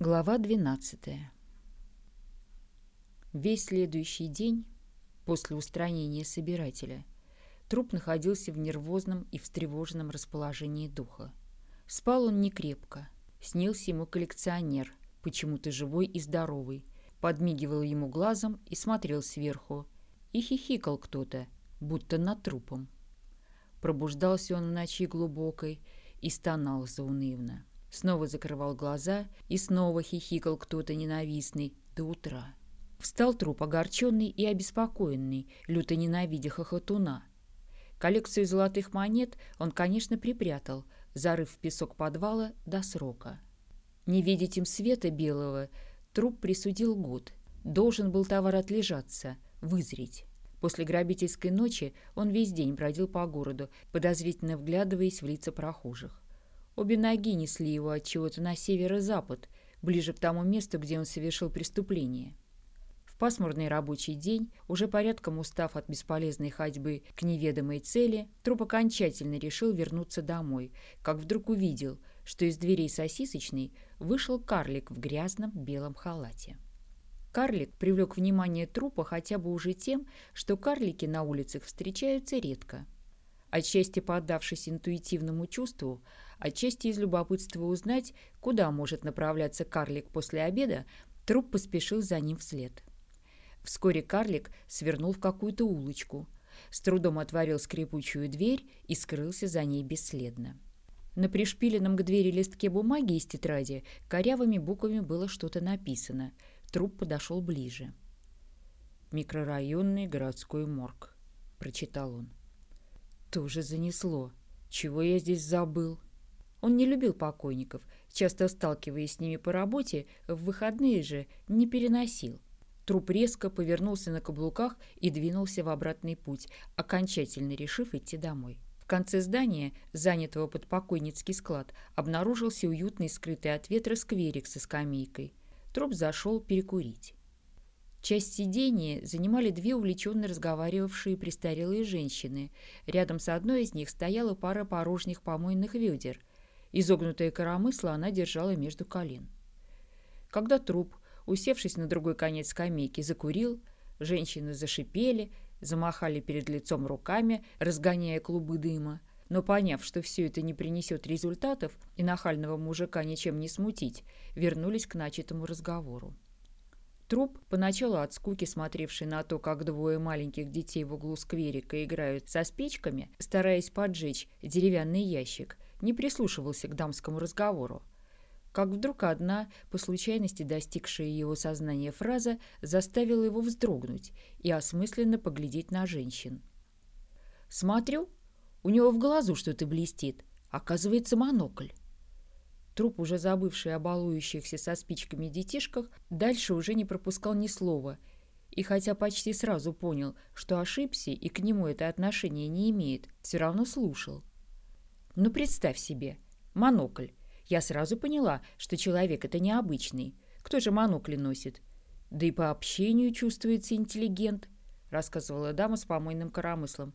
Глава 12. Весь следующий день после устранения собирателя труп находился в нервозном и встревоженном расположении духа. Спал он не крепко. Снился ему коллекционер, почему-то живой и здоровый, подмигивал ему глазом и смотрел сверху. И хихикал кто-то, будто над трупом. Пробуждался он в ночи глубокой и стонал заунывно. Снова закрывал глаза и снова хихикал кто-то ненавистный до утра. Встал труп огорченный и обеспокоенный, люто ненавидя хохотуна. Коллекцию золотых монет он, конечно, припрятал, зарыв в песок подвала до срока. Не видеть им света белого, труп присудил год. Должен был товар отлежаться, вызреть. После грабительской ночи он весь день бродил по городу, подозрительно вглядываясь в лица прохожих. Обе ноги несли его от чего-то на северо-запад, ближе к тому месту, где он совершил преступление. В пасмурный рабочий день, уже порядком устав от бесполезной ходьбы к неведомой цели, труп окончательно решил вернуться домой, как вдруг увидел, что из дверей сосисочной вышел карлик в грязном белом халате. Карлик привлек внимание трупа хотя бы уже тем, что карлики на улицах встречаются редко. Отчасти поддавшись интуитивному чувству, Отчасти из любопытства узнать, куда может направляться карлик после обеда, труп поспешил за ним вслед. Вскоре карлик свернул в какую-то улочку, с трудом отворил скрипучую дверь и скрылся за ней бесследно. На пришпиленном к двери листке бумаги из тетради корявыми буквами было что-то написано. Труп подошел ближе. «Микрорайонный городской морг», — прочитал он. «Тоже занесло. Чего я здесь забыл?» Он не любил покойников, часто сталкиваясь с ними по работе, в выходные же не переносил. Труп резко повернулся на каблуках и двинулся в обратный путь, окончательно решив идти домой. В конце здания, занятого под покойницкий склад, обнаружился уютный скрытый от ветра скверик со скамейкой. Труп зашел перекурить. Часть сидения занимали две увлеченно разговаривавшие престарелые женщины. Рядом с одной из них стояла пара порожних помойных ведер. Изогнутое коромысло она держала между колен. Когда труп, усевшись на другой конец скамейки, закурил, женщины зашипели, замахали перед лицом руками, разгоняя клубы дыма, но, поняв, что все это не принесет результатов и нахального мужика ничем не смутить, вернулись к начатому разговору. Труп, поначалу от скуки смотревший на то, как двое маленьких детей в углу скверика играют со спичками, стараясь поджечь деревянный ящик, не прислушивался к дамскому разговору. Как вдруг одна, по случайности достигшая его сознания фраза, заставила его вздрогнуть и осмысленно поглядеть на женщин. «Смотрю, у него в глазу что-то блестит. Оказывается, монокль». Труп, уже забывший о балующихся со спичками детишках, дальше уже не пропускал ни слова, и хотя почти сразу понял, что ошибся и к нему это отношение не имеет, все равно слушал. Ну, представь себе. Монокль. Я сразу поняла, что человек это необычный. Кто же монокли носит? Да и по общению чувствуется интеллигент, рассказывала дама с помойным коромыслом.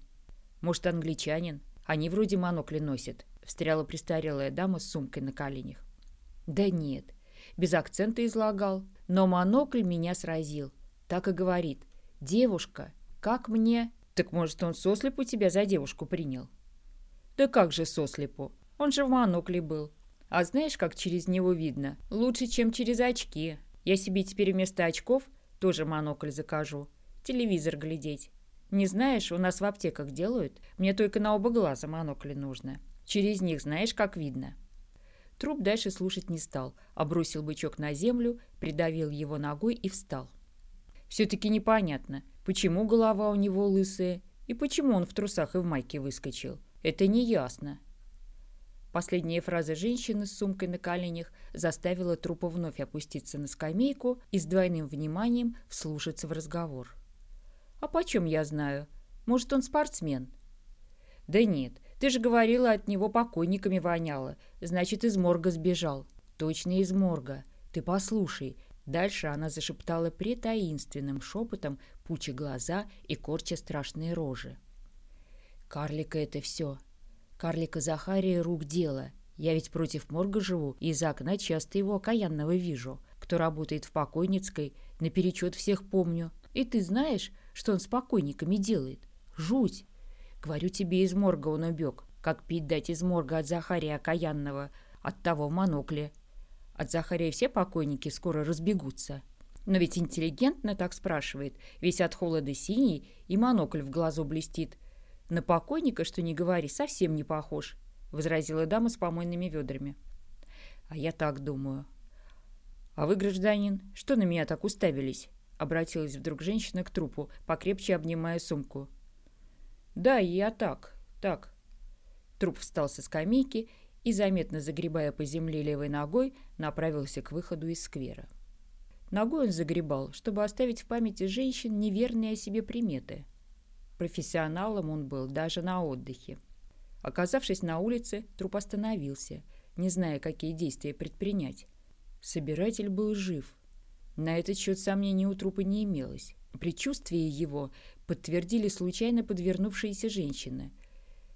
Может, англичанин? Они вроде монокли носят, встряла престарелая дама с сумкой на коленях. Да нет, без акцента излагал. Но монокль меня сразил. Так и говорит. Девушка, как мне... Так может, он сослепу тебя за девушку принял? Да как же сослепу? Он же в монокле был. А знаешь, как через него видно? Лучше, чем через очки. Я себе теперь вместо очков тоже монокль закажу. Телевизор глядеть. Не знаешь, у нас в аптеках делают. Мне только на оба глаза монокли нужно. Через них знаешь, как видно. Труп дальше слушать не стал, а бросил бычок на землю, придавил его ногой и встал. Все-таки непонятно, почему голова у него лысая и почему он в трусах и в майке выскочил. Это не ясно. Последняя фраза женщины с сумкой на коленях заставила трупа вновь опуститься на скамейку и с двойным вниманием вслушаться в разговор. «А почем я знаю? Может, он спортсмен?» «Да нет, ты же говорила, от него покойниками воняло. Значит, из морга сбежал». «Точно из морга. Ты послушай». Дальше она зашептала притаинственным шепотом, пуча глаза и корча страшные рожи. Карлика это все. Карлика Захария рук дело. Я ведь против морга живу, и из окна часто его окаянного вижу. Кто работает в покойницкой, наперечет всех помню. И ты знаешь, что он с покойниками делает? Жуть! Говорю тебе, из морга он убег. Как пить дать из морга от Захария окаянного, от того в монокле. От Захария все покойники скоро разбегутся. Но ведь интеллигентно так спрашивает, весь от холода синий и монокль в глазу блестит. На покойника, что не говори, совсем не похож, — возразила дама с помойными ведрами. А я так думаю. А вы, гражданин, что на меня так уставились? — обратилась вдруг женщина к трупу, покрепче обнимая сумку. Да, я так, так. Труп встал со скамейки и, заметно загребая по земле левой ногой, направился к выходу из сквера. Ногой он загребал, чтобы оставить в памяти женщин неверные о себе приметы. Профессионалом он был даже на отдыхе. Оказавшись на улице, труп остановился, не зная, какие действия предпринять. Собиратель был жив. На этот счет сомнений у трупа не имелось. Предчувствие его подтвердили случайно подвернувшиеся женщины.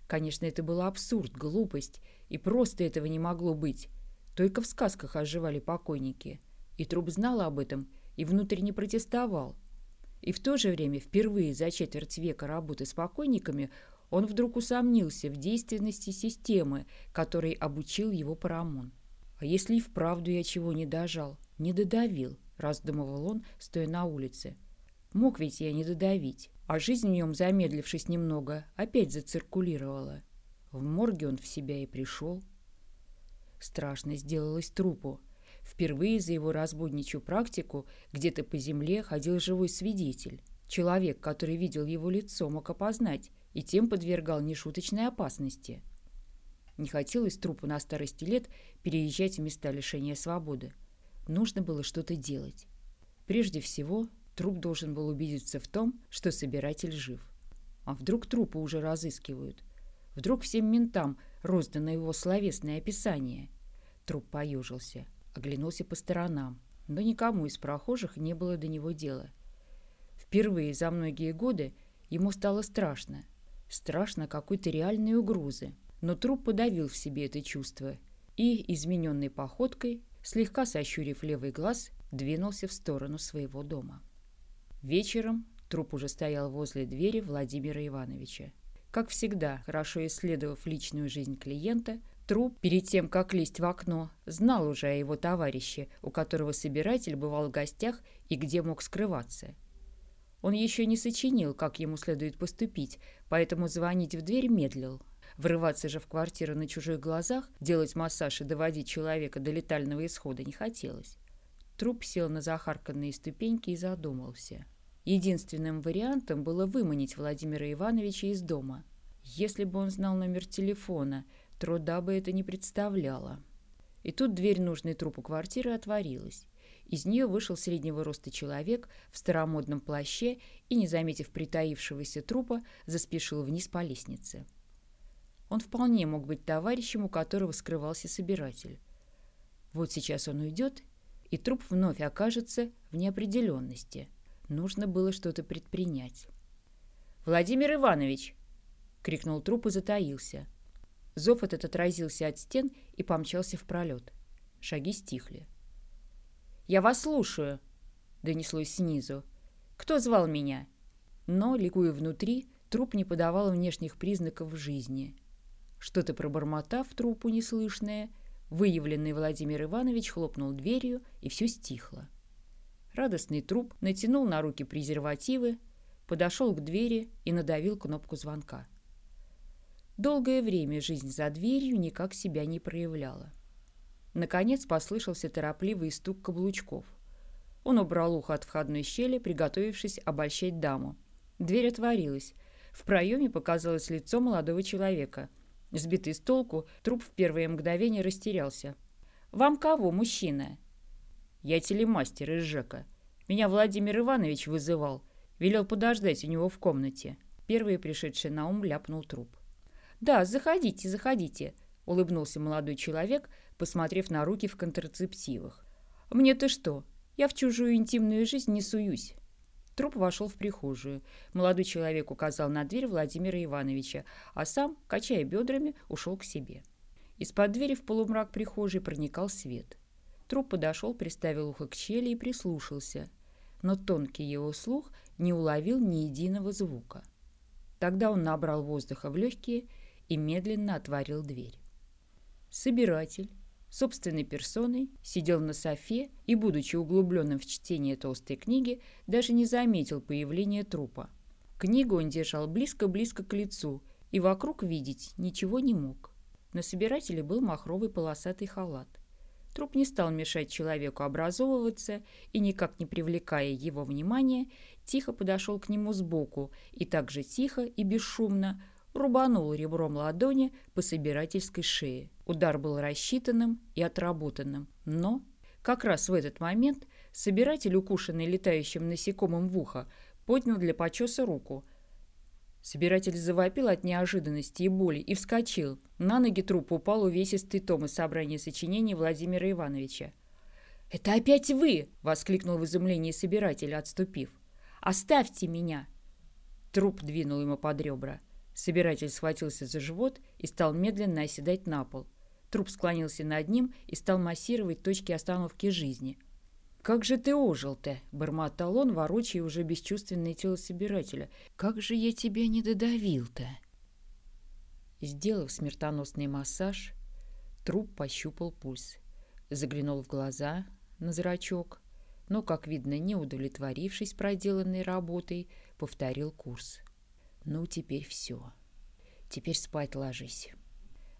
Конечно, это был абсурд, глупость, и просто этого не могло быть. Только в сказках оживали покойники. И труп знал об этом и внутренне протестовал. И в то же время, впервые за четверть века работы с покойниками, он вдруг усомнился в действенности системы, которой обучил его Парамон. «А если и вправду я чего не дожал, не додавил?» – раздумывал он, стоя на улице. «Мог ведь я не додавить, а жизнь в нем, замедлившись немного, опять зациркулировала. В морге он в себя и пришел. Страшно сделалось трупу. Впервые за его разбудничью практику где-то по земле ходил живой свидетель. Человек, который видел его лицо, мог опознать и тем подвергал нешуточной опасности. Не хотелось трупу на старости лет переезжать в места лишения свободы. Нужно было что-то делать. Прежде всего, труп должен был убедиться в том, что собиратель жив. А вдруг трупа уже разыскивают? Вдруг всем ментам роздано его словесное описание? Труп поюжился – оглянулся по сторонам, но никому из прохожих не было до него дела. Впервые за многие годы ему стало страшно. Страшно какой-то реальной угрозы. Но труп подавил в себе это чувство и, измененной походкой, слегка сощурив левый глаз, двинулся в сторону своего дома. Вечером труп уже стоял возле двери Владимира Ивановича. Как всегда, хорошо исследовав личную жизнь клиента, Труп, перед тем, как лезть в окно, знал уже о его товарище, у которого собиратель бывал в гостях и где мог скрываться. Он еще не сочинил, как ему следует поступить, поэтому звонить в дверь медлил. Врываться же в квартиру на чужих глазах, делать массаж и доводить человека до летального исхода не хотелось. Труп сел на захарканные ступеньки и задумался. Единственным вариантом было выманить Владимира Ивановича из дома. Если бы он знал номер телефона – Труда бы это не представляло. И тут дверь нужной трупу квартиры отворилась. Из нее вышел среднего роста человек в старомодном плаще и, не заметив притаившегося трупа, заспешил вниз по лестнице. Он вполне мог быть товарищем, у которого скрывался собиратель. Вот сейчас он уйдет, и труп вновь окажется в неопределенности. Нужно было что-то предпринять. «Владимир Иванович!» — крикнул труп и затаился — Зов этот отразился от стен и помчался в пролет. Шаги стихли. «Я вас слушаю!» — донеслось снизу. «Кто звал меня?» Но, ликуя внутри, труп не подавал внешних признаков жизни. Что-то пробормотав трупу неслышное, выявленный Владимир Иванович хлопнул дверью, и все стихло. Радостный труп натянул на руки презервативы, подошел к двери и надавил кнопку звонка. Долгое время жизнь за дверью никак себя не проявляла. Наконец послышался торопливый стук каблучков. Он убрал ухо от входной щели, приготовившись обольщать даму. Дверь отворилась. В проеме показалось лицо молодого человека. Сбитый с толку, труп в первое мгновение растерялся. «Вам кого, мужчина?» «Я телемастер из ЖЭКа. Меня Владимир Иванович вызывал. Велел подождать у него в комнате». Первый пришедший на ум ляпнул труп. «Да, заходите, заходите», — улыбнулся молодой человек, посмотрев на руки в контрацептивах. «Мне-то что? Я в чужую интимную жизнь не суюсь». Труп вошел в прихожую. Молодой человек указал на дверь Владимира Ивановича, а сам, качая бедрами, ушел к себе. Из-под двери в полумрак прихожей проникал свет. Труп подошел, приставил ухо к щели и прислушался. Но тонкий его слух не уловил ни единого звука. Тогда он набрал воздуха в легкие и медленно отворил дверь. Собиратель, собственной персоной, сидел на софе и, будучи углубленным в чтение толстой книги, даже не заметил появления трупа. Книгу он держал близко-близко к лицу и вокруг видеть ничего не мог. На собирателе был махровый полосатый халат. Труп не стал мешать человеку образовываться и, никак не привлекая его внимания, тихо подошел к нему сбоку и также тихо и бесшумно рубанул ребром ладони по собирательской шее. Удар был рассчитанным и отработанным, но как раз в этот момент собиратель, укушенный летающим насекомым в ухо, поднял для почеса руку. Собиратель завопил от неожиданности и боли и вскочил. На ноги трупа упал увесистый том из собрания сочинений Владимира Ивановича. «Это опять вы!» — воскликнул в изумлении собиратель, отступив. «Оставьте меня!» Труп двинул ему под ребра. Собиратель схватился за живот и стал медленно оседать на пол. Труп склонился над ним и стал массировать точки остановки жизни. «Как же ты ожил-то?» — бормотал он, ворочая уже бесчувственное тело собирателя. «Как же я тебя не додавил-то?» Сделав смертоносный массаж, труп пощупал пульс. Заглянул в глаза на зрачок, но, как видно, не удовлетворившись проделанной работой, повторил курс. Ну, теперь все. Теперь спать ложись.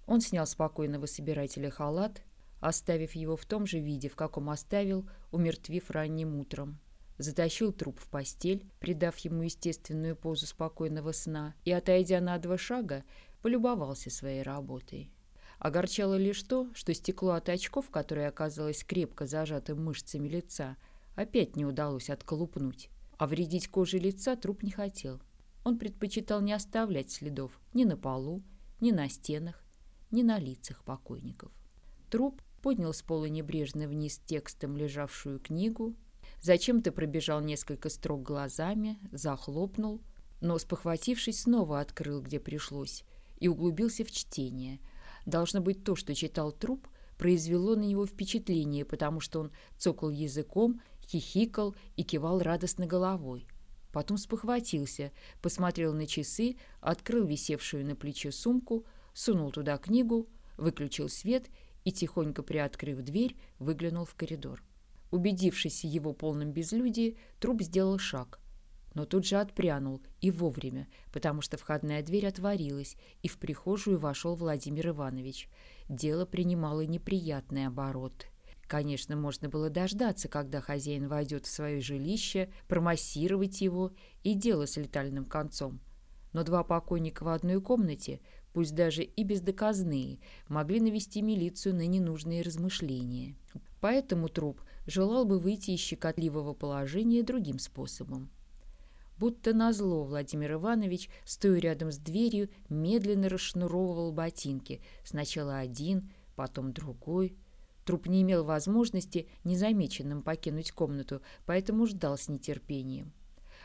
Он снял спокойного собирателя халат, оставив его в том же виде, в каком оставил, умертвив ранним утром. Затащил труп в постель, придав ему естественную позу спокойного сна, и, отойдя на два шага, полюбовался своей работой. Огорчало лишь то, что стекло от очков, которое оказалось крепко зажатым мышцами лица, опять не удалось отколупнуть. А вредить коже лица труп не хотел. Он предпочитал не оставлять следов ни на полу, ни на стенах, ни на лицах покойников. Труп поднял с пола небрежно вниз текстом лежавшую книгу, зачем-то пробежал несколько строк глазами, захлопнул, но, спохватившись, снова открыл, где пришлось, и углубился в чтение. Должно быть, то, что читал труп, произвело на него впечатление, потому что он цокал языком, хихикал и кивал радостно головой. Потом спохватился, посмотрел на часы, открыл висевшую на плече сумку, сунул туда книгу, выключил свет и, тихонько приоткрыв дверь, выглянул в коридор. Убедившись в его полном безлюдии, труп сделал шаг. Но тут же отпрянул, и вовремя, потому что входная дверь отворилась, и в прихожую вошел Владимир Иванович. Дело принимало неприятный оборот. Конечно, можно было дождаться, когда хозяин войдет в свое жилище, промассировать его и дело с летальным концом. Но два покойника в одной комнате, пусть даже и бездоказные, могли навести милицию на ненужные размышления. Поэтому труп желал бы выйти из щекотливого положения другим способом. Будто назло Владимир Иванович, стоя рядом с дверью, медленно расшнуровывал ботинки. Сначала один, потом другой – Труп не имел возможности незамеченным покинуть комнату, поэтому ждал с нетерпением.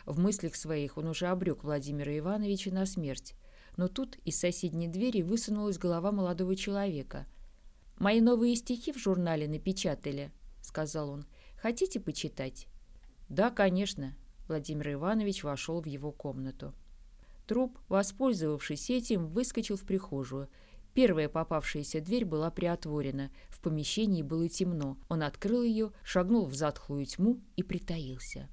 В мыслях своих он уже обрек Владимира Ивановича на смерть. Но тут из соседней двери высунулась голова молодого человека. «Мои новые стихи в журнале напечатали», — сказал он. «Хотите почитать?» «Да, конечно», — Владимир Иванович вошел в его комнату. Труп, воспользовавшись этим, выскочил в прихожую — Первая попавшаяся дверь была приотворена. В помещении было темно. Он открыл ее, шагнул в затхлую тьму и притаился.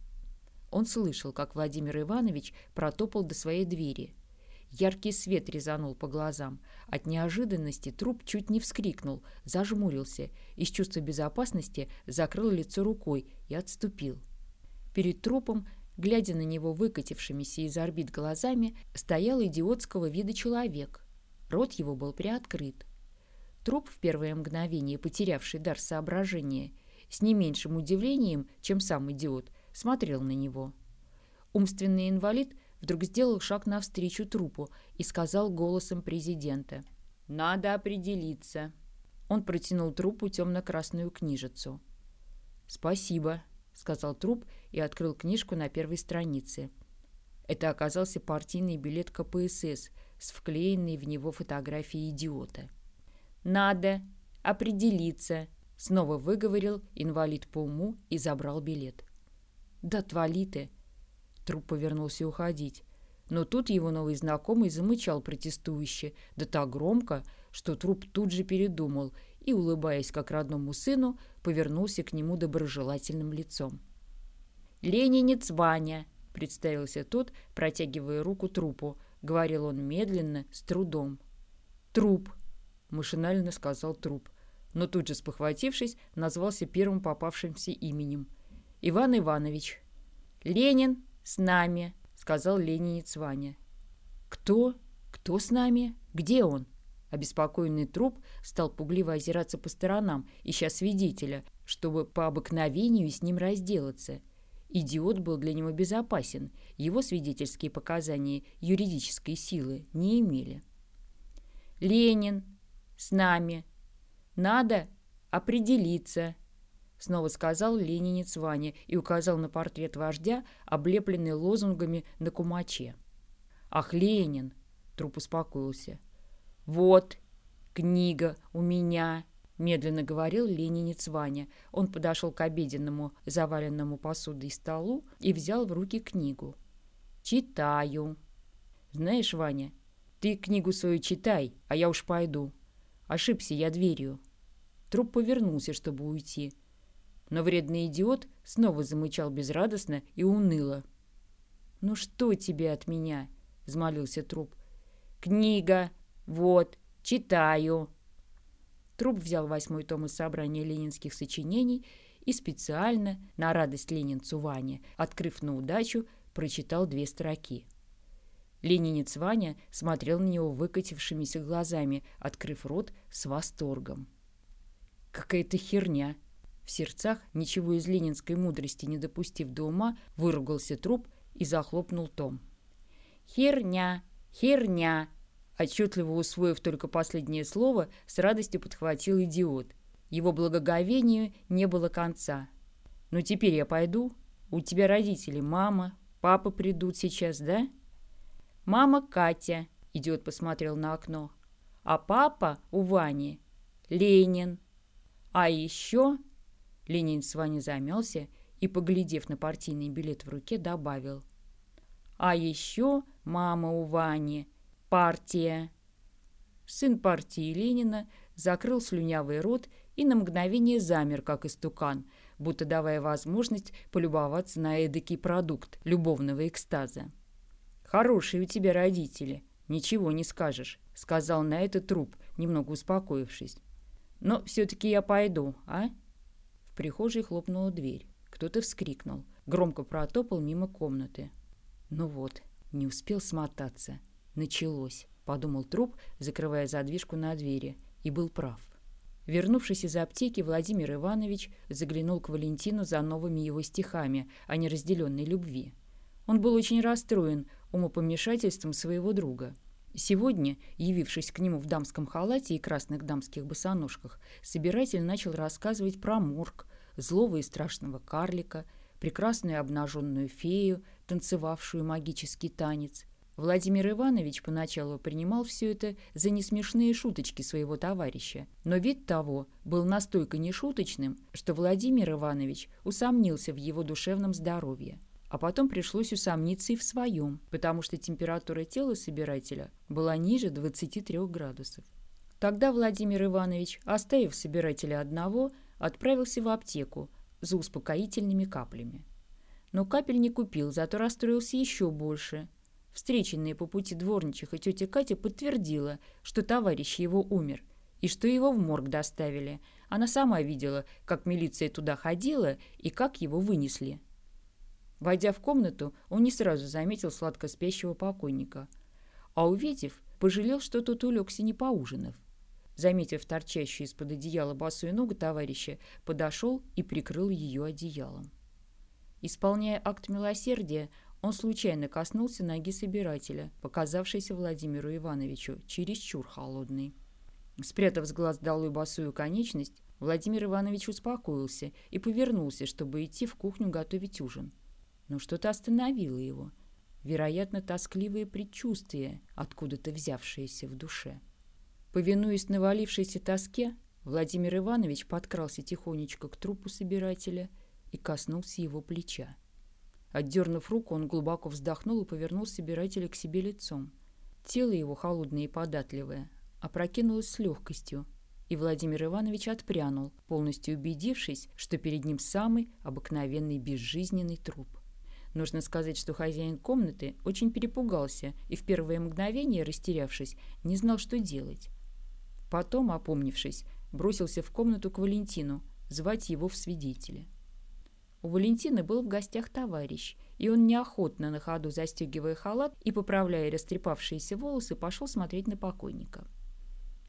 Он слышал, как Владимир Иванович протопал до своей двери. Яркий свет резанул по глазам. От неожиданности труп чуть не вскрикнул, зажмурился, из чувства безопасности закрыл лицо рукой и отступил. Перед трупом, глядя на него выкатившимися из орбит глазами, стоял идиотского вида человек — Рот его был приоткрыт. Труп, в первое мгновение потерявший дар соображения, с не меньшим удивлением, чем сам идиот, смотрел на него. Умственный инвалид вдруг сделал шаг навстречу трупу и сказал голосом президента. «Надо определиться». Он протянул трупу темно-красную книжицу. «Спасибо», — сказал труп и открыл книжку на первой странице. Это оказался партийный билет КПСС — с вклеенной в него фотографией идиота. надо определиться», — снова выговорил инвалид по уму и забрал билет. «Да отвали ты!» Труп повернулся уходить. Но тут его новый знакомый замычал протестующе, да так громко, что труп тут же передумал и, улыбаясь как родному сыну, повернулся к нему доброжелательным лицом. «Ленинец Ваня!» — представился тот, протягивая руку трупу. Говорил он медленно, с трудом. «Труп!» — машинально сказал труп. Но тут же, спохватившись, назвался первым попавшимся именем. «Иван Иванович». «Ленин с нами!» — сказал ленинец Ваня. «Кто? Кто с нами? Где он?» Обеспокоенный труп стал пугливо озираться по сторонам, ища свидетеля, чтобы по обыкновению с ним разделаться. Идиот был для него безопасен, его свидетельские показания юридической силы не имели. «Ленин, с нами. Надо определиться», — снова сказал ленинец Ваня и указал на портрет вождя, облепленный лозунгами на кумаче. «Ах, Ленин!» — труп успокоился. «Вот, книга у меня», — медленно говорил ленинец Ваня. Он подошел к обеденному, заваленному посудой столу и взял в руки книгу. «Читаю». «Знаешь, Ваня, ты книгу свою читай, а я уж пойду. Ошибся я дверью». Труп повернулся, чтобы уйти. Но вредный идиот снова замычал безрадостно и уныло. «Ну что тебе от меня?» — взмолился труп. «Книга!» «Вот, читаю». Труп взял восьмой том из собрания ленинских сочинений и специально, на радость ленинцу Ване, открыв на удачу, прочитал две строки. Ленинец Ваня смотрел на него выкатившимися глазами, открыв рот с восторгом. «Какая-то херня!» В сердцах, ничего из ленинской мудрости не допустив до ума, выругался труп и захлопнул том. «Херня! Херня!» Отчетливо усвоив только последнее слово, с радостью подхватил идиот. Его благоговению не было конца. «Ну теперь я пойду. У тебя родители, мама, папа придут сейчас, да?» «Мама Катя», — идиот посмотрел на окно. «А папа у Вани Ленин. А еще...» Ленин с Ваней замялся и, поглядев на партийный билет в руке, добавил. «А еще мама у Вани Партия. Сын партии Ленина закрыл слюнявый рот и на мгновение замер, как истукан, будто давая возможность полюбоваться на эдакий продукт любовного экстаза. «Хорошие у тебя родители, ничего не скажешь», — сказал на это труп, немного успокоившись. «Но все-таки я пойду, а?» Прихожей хлопнула дверь. Кто-то вскрикнул, громко протопал мимо комнаты. Ну вот, не успел смотаться. «Началось», — подумал труп, закрывая задвижку на двери, и был прав. Вернувшись из аптеки, Владимир Иванович заглянул к Валентину за новыми его стихами о неразделенной любви. Он был очень расстроен умопомешательством своего друга. Сегодня, явившись к нему в дамском халате и красных дамских босоножках, собиратель начал рассказывать про морг, злого и страшного карлика, прекрасную обнаженную фею, танцевавшую магический танец, Владимир Иванович поначалу принимал все это за несмешные шуточки своего товарища, но вид того был настолько нешуточным, что Владимир Иванович усомнился в его душевном здоровье. А потом пришлось усомниться и в своем, потому что температура тела собирателя была ниже 23 градусов. Тогда Владимир Иванович, оставив собирателя одного, отправился в аптеку за успокоительными каплями. Но капель не купил, зато расстроился еще больше – Встреченные по пути дворничих и тетя Катя подтвердила, что товарищ его умер, и что его в морг доставили. Она сама видела, как милиция туда ходила и как его вынесли. Войдя в комнату, он не сразу заметил сладко спящего покойника. А увидев, пожалел, что тот улегся не поужинав. Заметив торчащую из-под одеяла босую ногу товарища, подошел и прикрыл ее одеялом. Исполняя акт милосердия, он случайно коснулся ноги собирателя, показавшейся Владимиру Ивановичу чересчур холодной. Спрятав с глаз долой босую конечность, Владимир Иванович успокоился и повернулся, чтобы идти в кухню готовить ужин. Но что-то остановило его. Вероятно, тоскливые предчувствия, откуда-то взявшиеся в душе. Повинуясь навалившейся тоске, Владимир Иванович подкрался тихонечко к трупу собирателя и коснулся его плеча. Отдернув руку, он глубоко вздохнул и повернул собирателя к себе лицом. Тело его, холодное и податливое, опрокинулось с легкостью, и Владимир Иванович отпрянул, полностью убедившись, что перед ним самый обыкновенный безжизненный труп. Нужно сказать, что хозяин комнаты очень перепугался и в первое мгновение, растерявшись, не знал, что делать. Потом, опомнившись, бросился в комнату к Валентину, звать его в свидетели. У Валентины был в гостях товарищ, и он неохотно на ходу застегивая халат и поправляя растрепавшиеся волосы, пошел смотреть на покойника.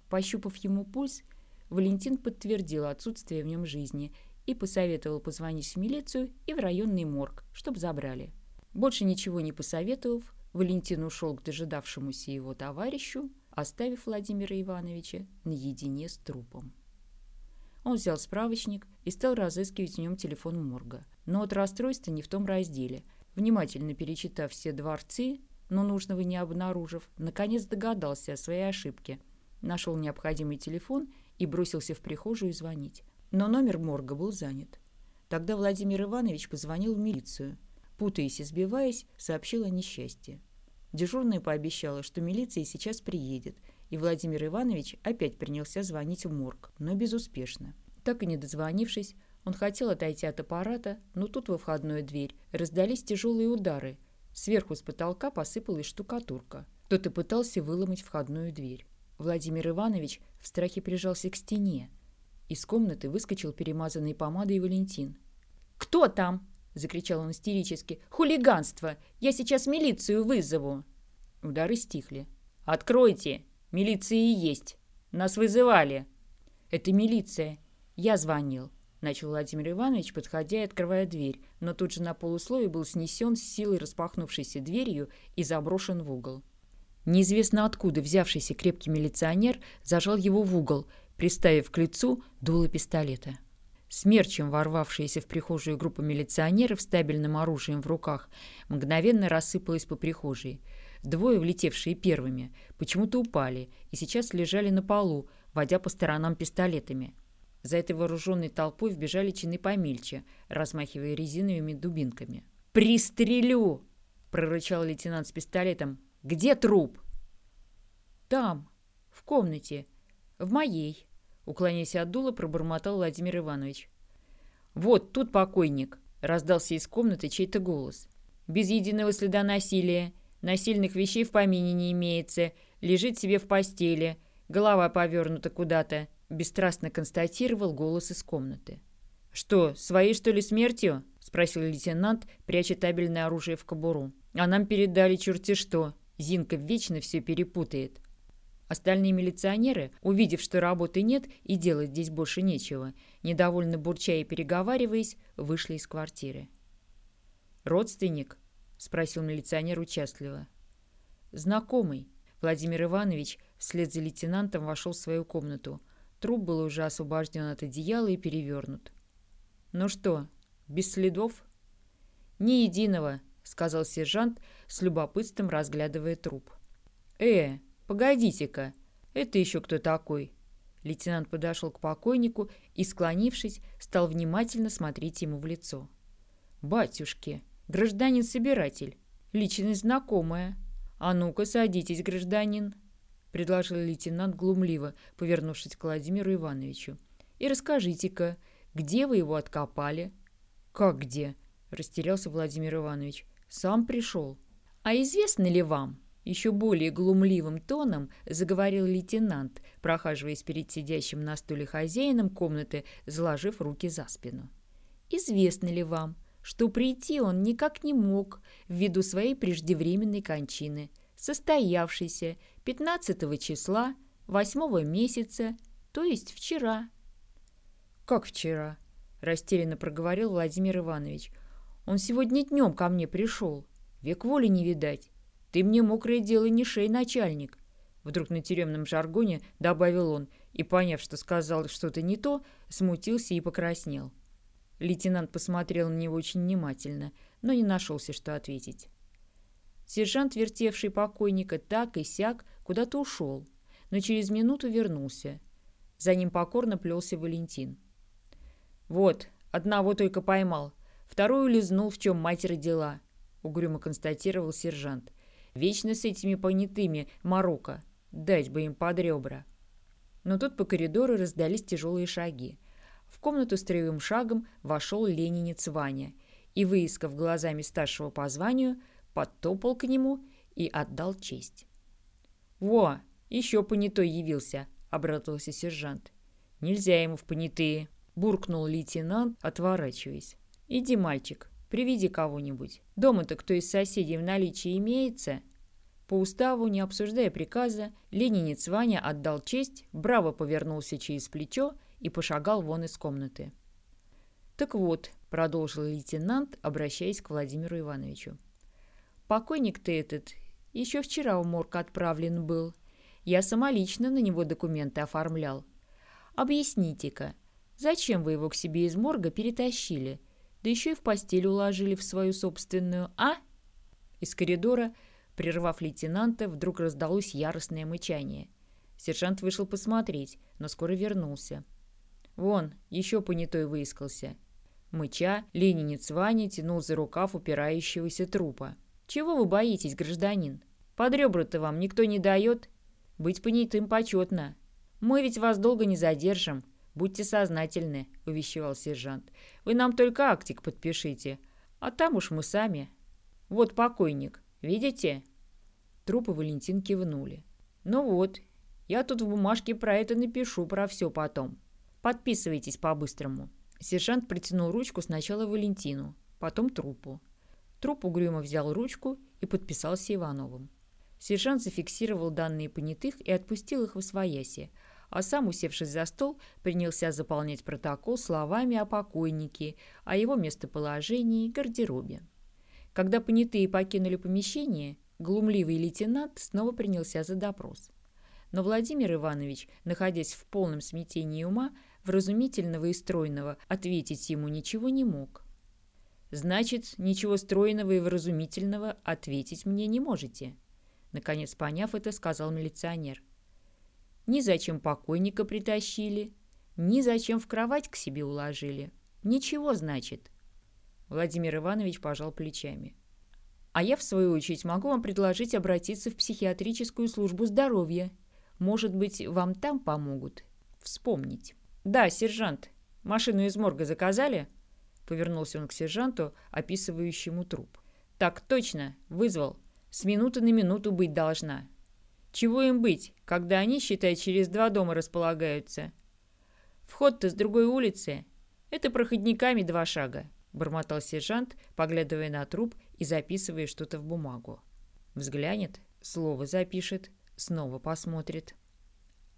Пощупав ему пульс, Валентин подтвердил отсутствие в нем жизни и посоветовал позвонить в милицию и в районный морг, чтобы забрали. Больше ничего не посоветовав, Валентин ушел к дожидавшемуся его товарищу, оставив Владимира Ивановича наедине с трупом. Он взял справочник и стал разыскивать в нем телефон морга. Но от расстройства не в том разделе. Внимательно перечитав все дворцы, но нужного не обнаружив, наконец догадался о своей ошибке. Нашел необходимый телефон и бросился в прихожую звонить. Но номер морга был занят. Тогда Владимир Иванович позвонил в милицию. Путаясь и сбиваясь, сообщил о несчастье. Дежурная пообещала, что милиция сейчас приедет, и Владимир Иванович опять принялся звонить в морг, но безуспешно. Так и не дозвонившись, он хотел отойти от аппарата, но тут во входную дверь раздались тяжелые удары. Сверху с потолка посыпалась штукатурка. Кто-то пытался выломать входную дверь. Владимир Иванович в страхе прижался к стене. Из комнаты выскочил перемазанный помадой Валентин. «Кто там?» — закричал он истерически. «Хулиганство! Я сейчас милицию вызову!» Удары стихли. «Откройте! Милиция и есть! Нас вызывали!» «Это милиция! Я звонил!» Начал Владимир Иванович, подходя и открывая дверь, но тут же на полусловие был снесен с силой распахнувшейся дверью и заброшен в угол. Неизвестно откуда взявшийся крепкий милиционер зажал его в угол, приставив к лицу дуло пистолета. Смерчем ворвавшаяся в прихожую группа милиционеров с стабильным оружием в руках мгновенно рассыпалась по прихожей. Двое, влетевшие первыми, почему-то упали и сейчас лежали на полу, водя по сторонам пистолетами. За этой вооруженной толпой вбежали чины помельче, размахивая резиновыми дубинками. «Пристрелю!» — прорычал лейтенант с пистолетом. «Где труп?» «Там, в комнате, в моей», — уклоняясь от дула, пробормотал Владимир Иванович. «Вот тут покойник», — раздался из комнаты чей-то голос. «Без единого следа насилия, насильных вещей в помине не имеется, лежит себе в постели, голова повернута куда-то». Бесстрастно констатировал голос из комнаты. «Что, своей, что ли, смертью?» — спросил лейтенант, пряча табельное оружие в кобуру. «А нам передали черти что. Зинка вечно все перепутает». Остальные милиционеры, увидев, что работы нет и делать здесь больше нечего, недовольно бурча и переговариваясь, вышли из квартиры. «Родственник?» — спросил милиционер участливо. «Знакомый». Владимир Иванович вслед за лейтенантом вошел в свою комнату — Труп был уже освобожден от одеяла и перевернут. «Ну что, без следов?» «Ни единого», — сказал сержант, с любопытством разглядывая труп. «Э, погодите-ка, это еще кто такой?» Лейтенант подошел к покойнику и, склонившись, стал внимательно смотреть ему в лицо. «Батюшки, гражданин-собиратель, личность знакомая. А ну-ка, садитесь, гражданин». — предложил лейтенант глумливо, повернувшись к Владимиру Ивановичу. «И расскажите-ка, где вы его откопали?» «Как где?» — растерялся Владимир Иванович. «Сам пришел». «А известно ли вам?» Еще более глумливым тоном заговорил лейтенант, прохаживаясь перед сидящим на стуле хозяином комнаты, заложив руки за спину. «Известно ли вам, что прийти он никак не мог ввиду своей преждевременной кончины, состоявшейся 15 числа 8 месяца, то есть вчера. «Как вчера?» – растерянно проговорил Владимир Иванович. «Он сегодня днем ко мне пришел. Век воли не видать. Ты мне мокрое дело не шей, начальник». Вдруг на тюремном жаргоне добавил он и, поняв, что сказал что-то не то, смутился и покраснел. Лейтенант посмотрел на него очень внимательно, но не нашелся, что ответить. Сержант, вертевший покойника так и сяк, куда-то ушел. но через минуту вернулся. За ним покорно плелся Валентин. «Вот, одного только поймал, вторую лизнул, в чем мать родила», — угрюмо констатировал сержант. «Вечно с этими понятыми Марокко. Дать бы им под ребра». Но тут по коридору раздались тяжелые шаги. В комнату строевым шагом вошел ленинец Ваня и, выискав глазами старшего по званию, подтопал к нему и отдал честь. «Во, еще понятой явился», — обрадовался сержант. «Нельзя ему в понятые», — буркнул лейтенант, отворачиваясь. «Иди, мальчик, приведи кого-нибудь. Дома-то кто из соседей в наличии имеется?» По уставу, не обсуждая приказа, ленинец Ваня отдал честь, браво повернулся через плечо и пошагал вон из комнаты. «Так вот», — продолжил лейтенант, обращаясь к Владимиру Ивановичу. «Покойник-то этот еще вчера в морг отправлен был. Я самолично на него документы оформлял. Объясните-ка, зачем вы его к себе из морга перетащили, да еще и в постель уложили в свою собственную, а?» Из коридора Прервав лейтенанта, вдруг раздалось яростное мычание. Сержант вышел посмотреть, но скоро вернулся. «Вон, еще понятой выискался». Мыча, ленинец Ваня тянул за рукав упирающегося трупа. «Чего вы боитесь, гражданин? Под ребра-то вам никто не дает? Быть понятым почетно. Мы ведь вас долго не задержим. Будьте сознательны», — увещевал сержант. «Вы нам только актик подпишите, а там уж мы сами. Вот покойник, видите?» Трупы Валентин кивнули. «Ну вот, я тут в бумажке про это напишу, про все потом. Подписывайтесь по-быстрому». Сержант протянул ручку сначала Валентину, потом трупу. Труп угрюмо взял ручку и подписался Ивановым. Сержант зафиксировал данные понятых и отпустил их в освояси, а сам, усевшись за стол, принялся заполнять протокол словами о покойнике, о его местоположении и гардеробе. Когда понятые покинули помещение, Глумливый лейтенант снова принялся за допрос. Но Владимир Иванович, находясь в полном смятении ума, вразумительного и стройного, ответить ему ничего не мог. «Значит, ничего стройного и вразумительного ответить мне не можете», наконец поняв это, сказал милиционер. «Ни зачем покойника притащили, ни зачем в кровать к себе уложили. Ничего, значит». Владимир Иванович пожал плечами. А я, в свою очередь, могу вам предложить обратиться в психиатрическую службу здоровья. Может быть, вам там помогут вспомнить. «Да, сержант. Машину из морга заказали?» Повернулся он к сержанту, описывающему труп. «Так точно. Вызвал. С минуты на минуту быть должна. Чего им быть, когда они, считай, через два дома располагаются? Вход-то с другой улицы. Это проходниками два шага. — бормотал сержант, поглядывая на труп и записывая что-то в бумагу. Взглянет, слово запишет, снова посмотрит.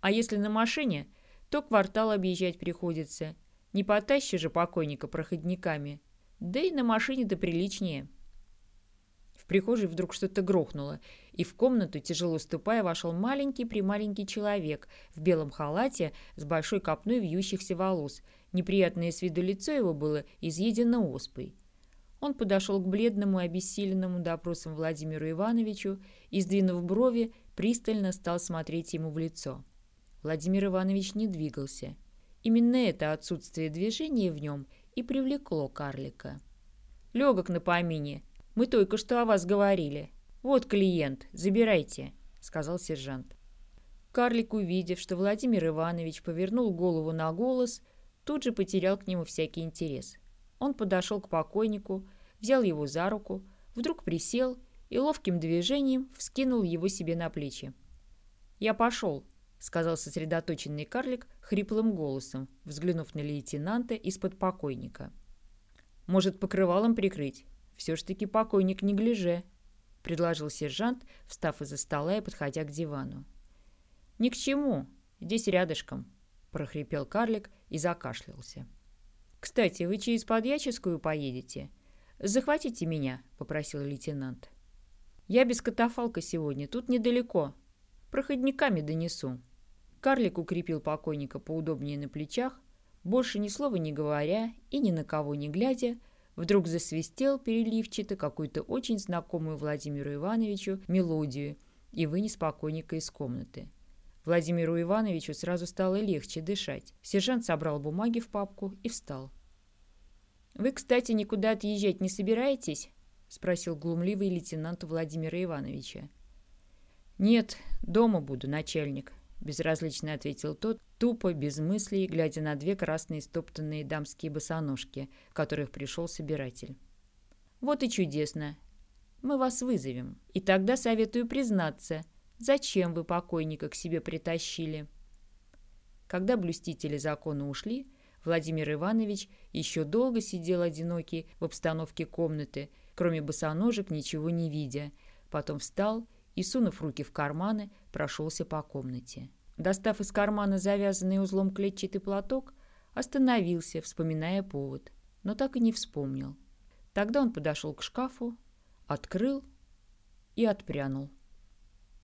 А если на машине, то квартал объезжать приходится. Не потащи же покойника проходниками. Да и на машине-то приличнее. В прихожей вдруг что-то грохнуло, и в комнату, тяжело ступая, вошел маленький-прималенький человек в белом халате с большой копной вьющихся волос Неприятное с виду лицо его было изъедено оспой. Он подошел к бледному и обессиленному допросом Владимиру Ивановичу и, сдвинув брови, пристально стал смотреть ему в лицо. Владимир Иванович не двигался. Именно это отсутствие движения в нем и привлекло карлика. «Легок на помине. Мы только что о вас говорили. Вот клиент, забирайте», — сказал сержант. Карлик, увидев, что Владимир Иванович повернул голову на голос, тут же потерял к нему всякий интерес. Он подошел к покойнику, взял его за руку, вдруг присел и ловким движением вскинул его себе на плечи. «Я пошел», — сказал сосредоточенный карлик хриплым голосом, взглянув на лейтенанта из-под покойника. «Может, покрывалом прикрыть? Все ж таки покойник не гляже», — предложил сержант, встав из-за стола и подходя к дивану. «Ни к чему. Здесь рядышком», прохрипел карлик и закашлялся. «Кстати, вы через подьяческую поедете? Захватите меня», — попросил лейтенант. «Я без катафалка сегодня, тут недалеко. Проходниками донесу». Карлик укрепил покойника поудобнее на плечах, больше ни слова не говоря и ни на кого не глядя, вдруг засвистел переливчато какую-то очень знакомую Владимиру Ивановичу мелодию и вынес покойника из комнаты. Владимиру Ивановичу сразу стало легче дышать. Сержант собрал бумаги в папку и встал. «Вы, кстати, никуда отъезжать не собираетесь?» — спросил глумливый лейтенант Владимира Ивановича. «Нет, дома буду, начальник», — безразлично ответил тот, тупо, без мыслей, глядя на две красные стоптанные дамские босоножки, которых пришел собиратель. «Вот и чудесно. Мы вас вызовем. И тогда советую признаться, Зачем вы покойника к себе притащили?» Когда блюстители закона ушли, Владимир Иванович еще долго сидел одинокий в обстановке комнаты, кроме босоножек ничего не видя. Потом встал и, сунув руки в карманы, прошелся по комнате. Достав из кармана завязанный узлом клетчатый платок, остановился, вспоминая повод, но так и не вспомнил. Тогда он подошел к шкафу, открыл и отпрянул.